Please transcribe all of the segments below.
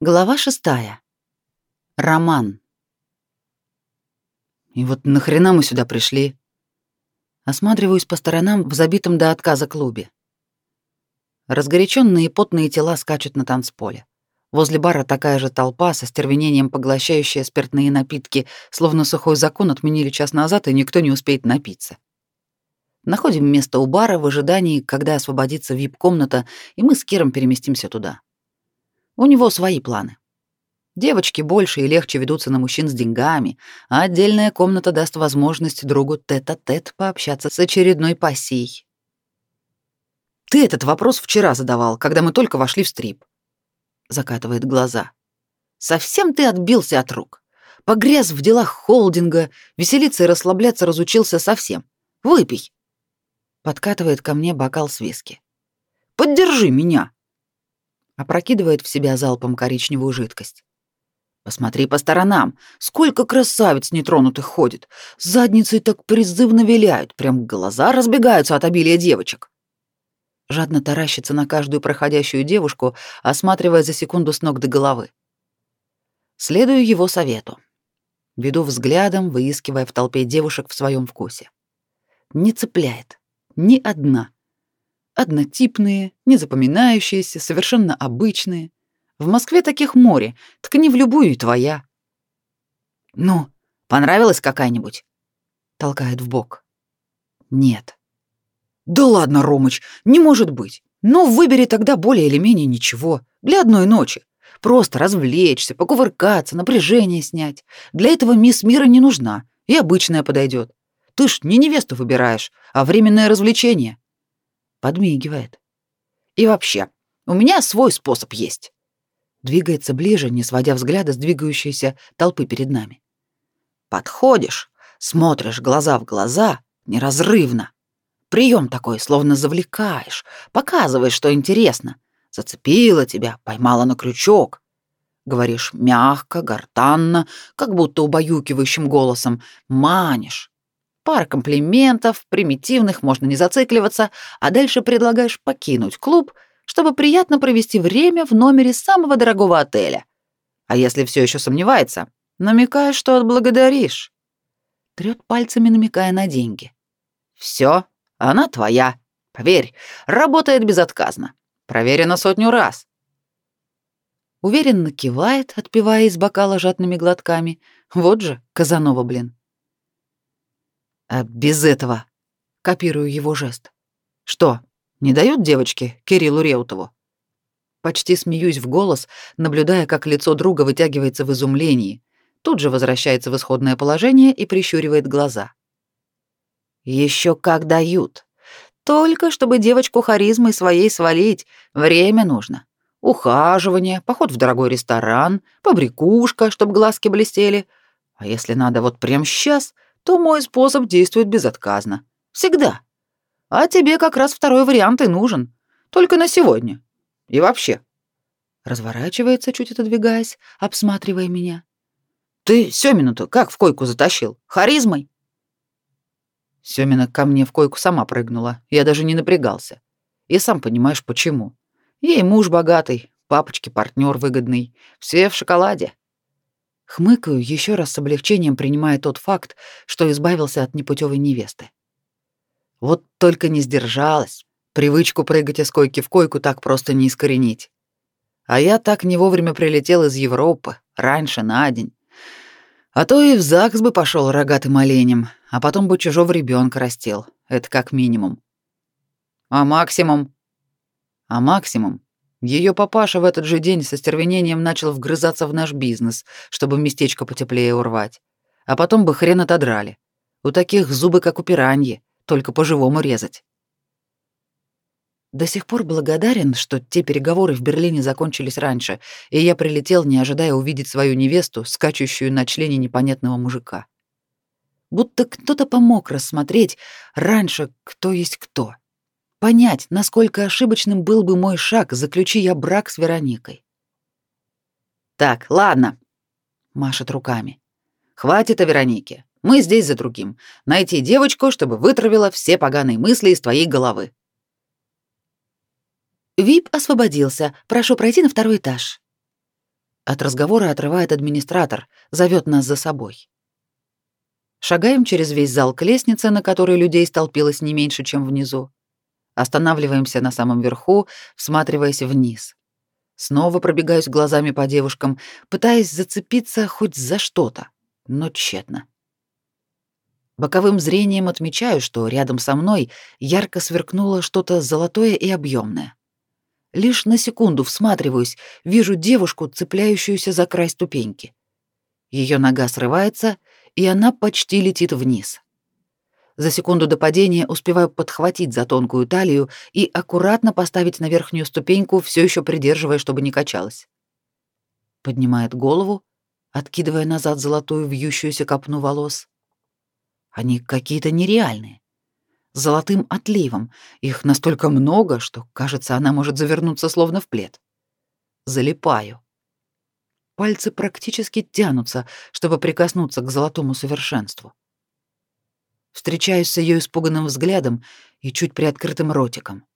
Глава шестая. Роман. И вот нахрена мы сюда пришли? Осматриваюсь по сторонам в забитом до отказа клубе. Разгоряченные и потные тела скачут на танцполе. Возле бара такая же толпа со стервенением поглощающая спиртные напитки, словно сухой закон отменили час назад, и никто не успеет напиться. Находим место у бара в ожидании, когда освободится вип-комната, и мы с Киром переместимся туда. У него свои планы. Девочки больше и легче ведутся на мужчин с деньгами, а отдельная комната даст возможность другу тет-а-тет пообщаться с очередной пассией. «Ты этот вопрос вчера задавал, когда мы только вошли в стрип», — закатывает глаза. «Совсем ты отбился от рук. Погряз в делах холдинга, веселиться и расслабляться разучился совсем. Выпей». Подкатывает ко мне бокал с виски. «Поддержи меня», опрокидывает в себя залпом коричневую жидкость. Посмотри по сторонам, сколько красавиц нетронутых ходит. Задницы так призывно виляют, прям глаза разбегаются от обилия девочек. Жадно таращится на каждую проходящую девушку, осматривая за секунду с ног до головы. Следую его совету. Веду взглядом, выискивая в толпе девушек в своем вкусе. Не цепляет. Ни одна. Однотипные, незапоминающиеся, совершенно обычные. В Москве таких море, ткни в любую и твоя. Ну, понравилась какая-нибудь? Толкает в бок. Нет. Да ладно, Ромыч, не может быть. Ну, выбери тогда более или менее ничего. Для одной ночи. Просто развлечься, покувыркаться, напряжение снять. Для этого мисс мира не нужна, и обычная подойдет. Ты ж не невесту выбираешь, а временное развлечение подмигивает. И вообще, у меня свой способ есть. Двигается ближе, не сводя взгляда с двигающейся толпы перед нами. Подходишь, смотришь глаза в глаза, неразрывно. Прием такой, словно завлекаешь, показываешь, что интересно. Зацепила тебя, поймала на крючок. Говоришь мягко, гортанно, как будто убаюкивающим голосом, манишь. Пара комплиментов, примитивных, можно не зацикливаться, а дальше предлагаешь покинуть клуб, чтобы приятно провести время в номере самого дорогого отеля. А если все еще сомневается, намекаешь, что отблагодаришь. Трет пальцами, намекая на деньги. Все, она твоя. Поверь, работает безотказно. Проверено сотню раз. Уверенно кивает, отпивая из бокала жадными глотками. Вот же, Казанова, блин. А без этого. Копирую его жест. Что, не дают девочке Кириллу Реутову? Почти смеюсь в голос, наблюдая, как лицо друга вытягивается в изумлении. Тут же возвращается в исходное положение и прищуривает глаза. Еще как дают. Только чтобы девочку харизмой своей свалить, время нужно. Ухаживание, поход в дорогой ресторан, побрякушка, чтобы глазки блестели. А если надо вот прямо сейчас — то мой способ действует безотказно. Всегда. А тебе как раз второй вариант и нужен. Только на сегодня. И вообще. Разворачивается, чуть отодвигаясь, обсматривая меня. Ты Сёмину-то как в койку затащил? Харизмой? Сёмина ко мне в койку сама прыгнула. Я даже не напрягался. И сам понимаешь, почему. Ей муж богатый, папочке партнер выгодный. Все в шоколаде. Хмыкаю, еще раз с облегчением принимая тот факт, что избавился от непутевой невесты. Вот только не сдержалась. Привычку прыгать из койки в койку так просто не искоренить. А я так не вовремя прилетел из Европы, раньше на день. А то и в ЗАГС бы пошел рогатым оленем, а потом бы чужого ребенка растил. Это как минимум. А максимум? А максимум ее папаша в этот же день со стервенением начал вгрызаться в наш бизнес, чтобы местечко потеплее урвать. А потом бы хрен отодрали. У таких зубы, как у пираньи, только по-живому резать. До сих пор благодарен, что те переговоры в Берлине закончились раньше, и я прилетел, не ожидая увидеть свою невесту, скачущую на члене непонятного мужика. Будто кто-то помог рассмотреть раньше, кто есть кто понять, насколько ошибочным был бы мой шаг, заключи я брак с Вероникой. Так, ладно, машет руками. Хватит о Веронике. Мы здесь за другим. Найти девочку, чтобы вытравила все поганые мысли из твоей головы. Вип освободился. Прошу пройти на второй этаж. От разговора отрывает администратор, зовет нас за собой. Шагаем через весь зал к лестнице, на которой людей столпилось не меньше, чем внизу. Останавливаемся на самом верху, всматриваясь вниз. Снова пробегаюсь глазами по девушкам, пытаясь зацепиться хоть за что-то, но тщетно. Боковым зрением отмечаю, что рядом со мной ярко сверкнуло что-то золотое и объемное. Лишь на секунду всматриваюсь, вижу девушку, цепляющуюся за край ступеньки. Ее нога срывается, и она почти летит вниз. За секунду до падения успеваю подхватить за тонкую талию и аккуратно поставить на верхнюю ступеньку, все еще придерживая, чтобы не качалась. Поднимает голову, откидывая назад золотую вьющуюся копну волос. Они какие-то нереальные. С золотым отливом. Их настолько много, что, кажется, она может завернуться словно в плед. Залипаю. Пальцы практически тянутся, чтобы прикоснуться к золотому совершенству встречаюсь с ее испуганным взглядом и чуть приоткрытым ротиком.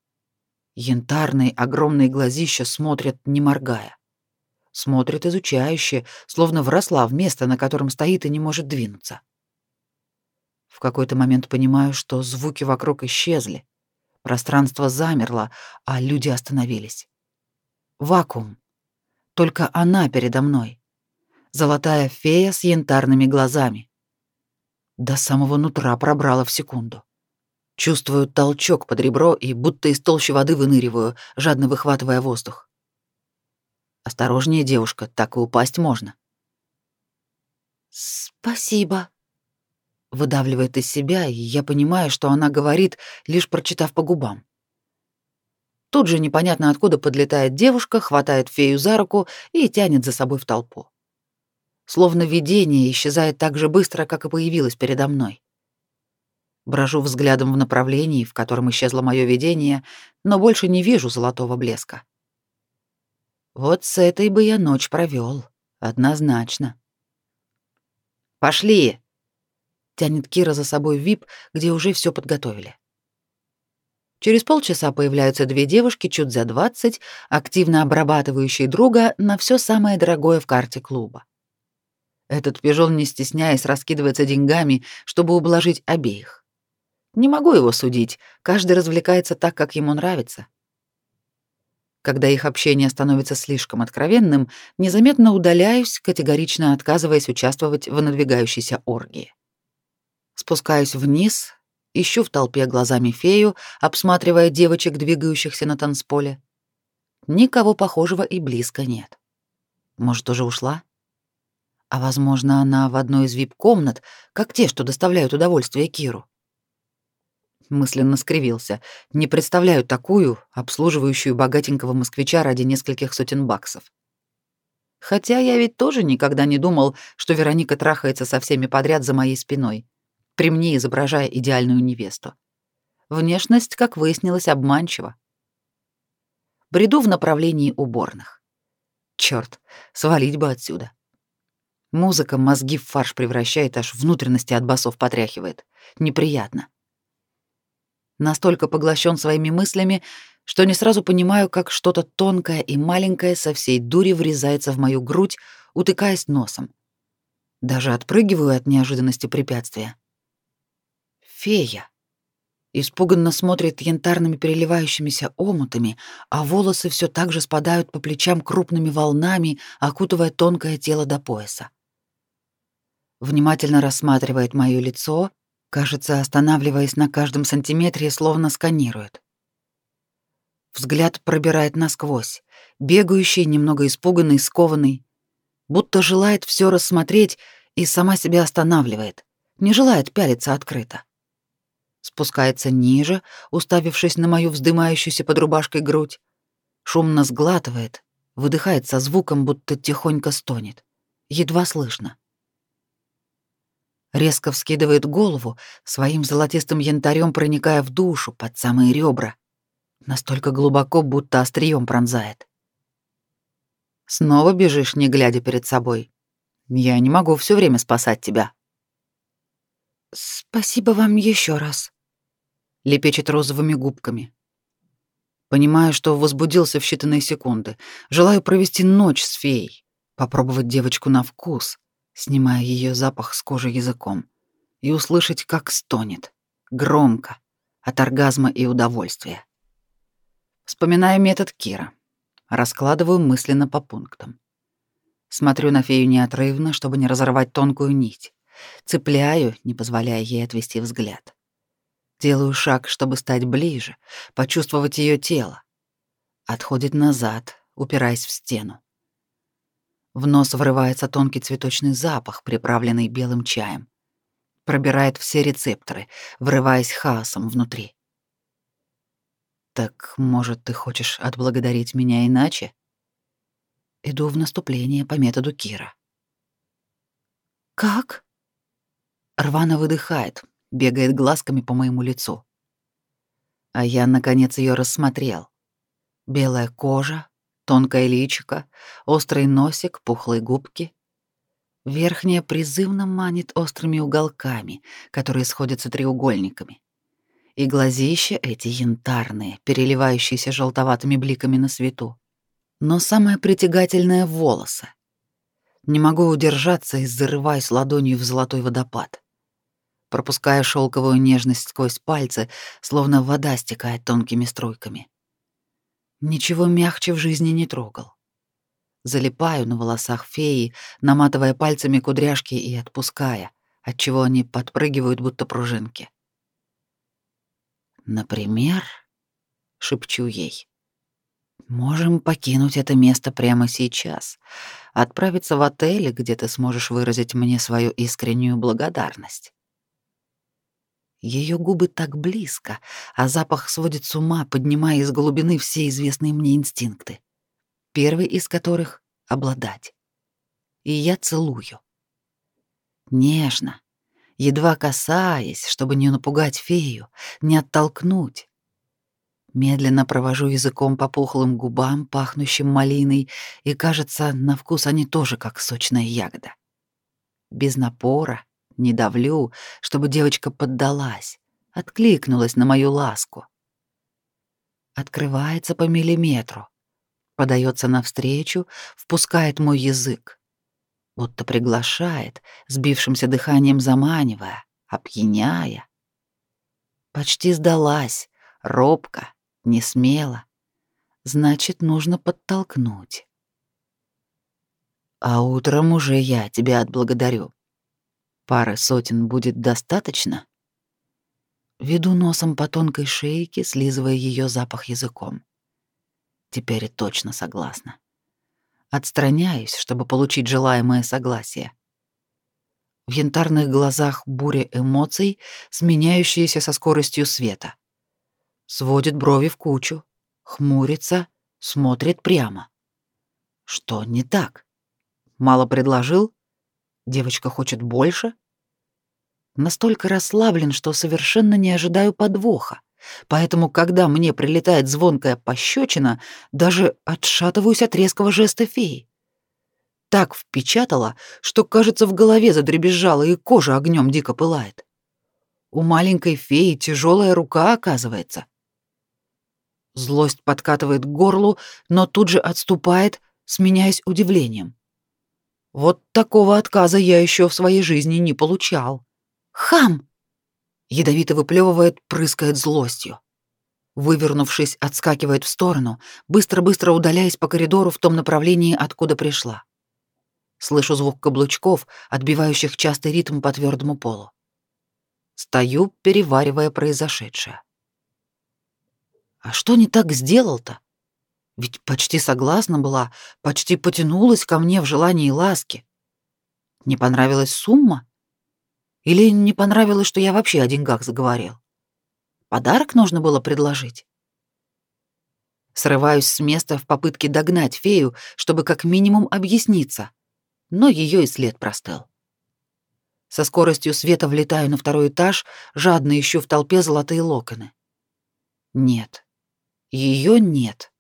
Янтарные огромные глазища смотрят, не моргая. Смотрят изучающе, словно вросла в место, на котором стоит и не может двинуться. В какой-то момент понимаю, что звуки вокруг исчезли. Пространство замерло, а люди остановились. Вакуум. Только она передо мной. Золотая фея с янтарными глазами. До самого нутра пробрала в секунду. Чувствую толчок под ребро и будто из толщи воды выныриваю, жадно выхватывая воздух. Осторожнее, девушка, так и упасть можно. Спасибо. Выдавливает из себя, и я понимаю, что она говорит, лишь прочитав по губам. Тут же непонятно откуда подлетает девушка, хватает фею за руку и тянет за собой в толпу словно видение исчезает так же быстро, как и появилось передо мной. Брожу взглядом в направлении, в котором исчезло мое видение, но больше не вижу золотого блеска. Вот с этой бы я ночь провел, однозначно. «Пошли!» — тянет Кира за собой вип, где уже все подготовили. Через полчаса появляются две девушки, чуть за двадцать, активно обрабатывающие друга на все самое дорогое в карте клуба. Этот пижон, не стесняясь, раскидывается деньгами, чтобы ублажить обеих. Не могу его судить, каждый развлекается так, как ему нравится. Когда их общение становится слишком откровенным, незаметно удаляюсь, категорично отказываясь участвовать в надвигающейся оргии. Спускаюсь вниз, ищу в толпе глазами фею, обсматривая девочек, двигающихся на танцполе. Никого похожего и близко нет. Может, уже ушла? А возможно, она в одной из вип-комнат, как те, что доставляют удовольствие Киру. Мысленно скривился. Не представляю такую, обслуживающую богатенького москвича ради нескольких сотен баксов. Хотя я ведь тоже никогда не думал, что Вероника трахается со всеми подряд за моей спиной, при мне изображая идеальную невесту. Внешность, как выяснилось, обманчива. Бреду в направлении уборных. Чёрт, свалить бы отсюда. Музыка мозги в фарш превращает, аж внутренности от басов потряхивает. Неприятно. Настолько поглощен своими мыслями, что не сразу понимаю, как что-то тонкое и маленькое со всей дури врезается в мою грудь, утыкаясь носом. Даже отпрыгиваю от неожиданности препятствия. Фея. Испуганно смотрит янтарными переливающимися омутами, а волосы все так же спадают по плечам крупными волнами, окутывая тонкое тело до пояса внимательно рассматривает моё лицо, кажется, останавливаясь на каждом сантиметре, словно сканирует. Взгляд пробирает насквозь, бегающий, немного испуганный, скованный, будто желает всё рассмотреть и сама себя останавливает, не желает пялиться открыто. Спускается ниже, уставившись на мою вздымающуюся под рубашкой грудь, шумно сглатывает, выдыхает со звуком, будто тихонько стонет. Едва слышно резко вскидывает голову, своим золотистым янтарем проникая в душу под самые ребра, настолько глубоко, будто острием пронзает. Снова бежишь, не глядя перед собой. Я не могу все время спасать тебя. Спасибо вам еще раз. Лепечет розовыми губками. Понимаю, что возбудился в считанные секунды. Желаю провести ночь с феей. Попробовать девочку на вкус, снимая ее запах с кожи языком, и услышать, как стонет, громко, от оргазма и удовольствия. Вспоминаю метод Кира. Раскладываю мысленно по пунктам. Смотрю на фею неотрывно, чтобы не разорвать тонкую нить. Цепляю, не позволяя ей отвести взгляд. Делаю шаг, чтобы стать ближе, почувствовать ее тело. Отходит назад, упираясь в стену. В нос врывается тонкий цветочный запах, приправленный белым чаем. Пробирает все рецепторы, врываясь хаосом внутри. Так, может, ты хочешь отблагодарить меня иначе? Иду в наступление по методу Кира. Как? Рвано выдыхает, бегает глазками по моему лицу. А я, наконец, ее рассмотрел. Белая кожа, тонкое личико, острый носик, пухлые губки. Верхняя призывно манит острыми уголками, которые сходятся треугольниками и глазища эти янтарные, переливающиеся желтоватыми бликами на свету. Но самое притягательное — волосы. Не могу удержаться и зарываюсь ладонью в золотой водопад. Пропуская шелковую нежность сквозь пальцы, словно вода стекает тонкими струйками. Ничего мягче в жизни не трогал. Залипаю на волосах феи, наматывая пальцами кудряшки и отпуская, отчего они подпрыгивают, будто пружинки. Например, шепчу ей. Можем покинуть это место прямо сейчас, отправиться в отель, где ты сможешь выразить мне свою искреннюю благодарность. Ее губы так близко, а запах сводит с ума, поднимая из глубины все известные мне инстинкты. Первый из которых — обладать. И я целую. Нежно, едва касаясь, чтобы не напугать фею, не оттолкнуть. Медленно провожу языком по пухлым губам, пахнущим малиной, и, кажется, на вкус они тоже как сочная ягода. Без напора, не давлю, чтобы девочка поддалась, откликнулась на мою ласку. Открывается по миллиметру, подается навстречу, впускает мой язык будто приглашает, сбившимся дыханием заманивая, опьяняя. Почти сдалась, робко, не смело. Значит, нужно подтолкнуть. А утром уже я тебя отблагодарю. Пары сотен будет достаточно? Веду носом по тонкой шейке, слизывая ее запах языком. Теперь точно согласна. Отстраняюсь, чтобы получить желаемое согласие. В янтарных глазах буря эмоций, сменяющиеся со скоростью света. Сводит брови в кучу, хмурится, смотрит прямо. Что не так? Мало предложил? Девочка хочет больше? Настолько расслаблен, что совершенно не ожидаю подвоха. Поэтому, когда мне прилетает звонкая пощечина, даже отшатываюсь от резкого жеста феи. Так впечатала, что, кажется, в голове задребезжала и кожа огнем дико пылает. У маленькой феи тяжелая рука, оказывается. Злость подкатывает к горлу, но тут же отступает, сменяясь удивлением. Вот такого отказа я еще в своей жизни не получал. Хам! Ядовито выплевывает, прыскает злостью. Вывернувшись, отскакивает в сторону, быстро-быстро удаляясь по коридору в том направлении, откуда пришла. Слышу звук каблучков, отбивающих частый ритм по твердому полу. Стою, переваривая произошедшее. А что не так сделал-то? Ведь почти согласна была, почти потянулась ко мне в желании ласки. Не понравилась сумма? Или не понравилось, что я вообще о деньгах заговорил? Подарок нужно было предложить? Срываюсь с места в попытке догнать фею, чтобы как минимум объясниться, но ее и след простыл. Со скоростью света влетаю на второй этаж, жадно ищу в толпе золотые локоны. Нет. Ее нет.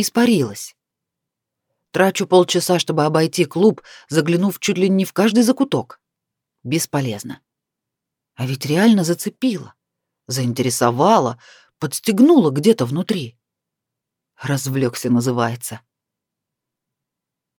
Испарилась. Трачу полчаса, чтобы обойти клуб, заглянув чуть ли не в каждый закуток. Бесполезно. А ведь реально зацепила, заинтересовала, подстегнула где-то внутри. Развлекся, называется.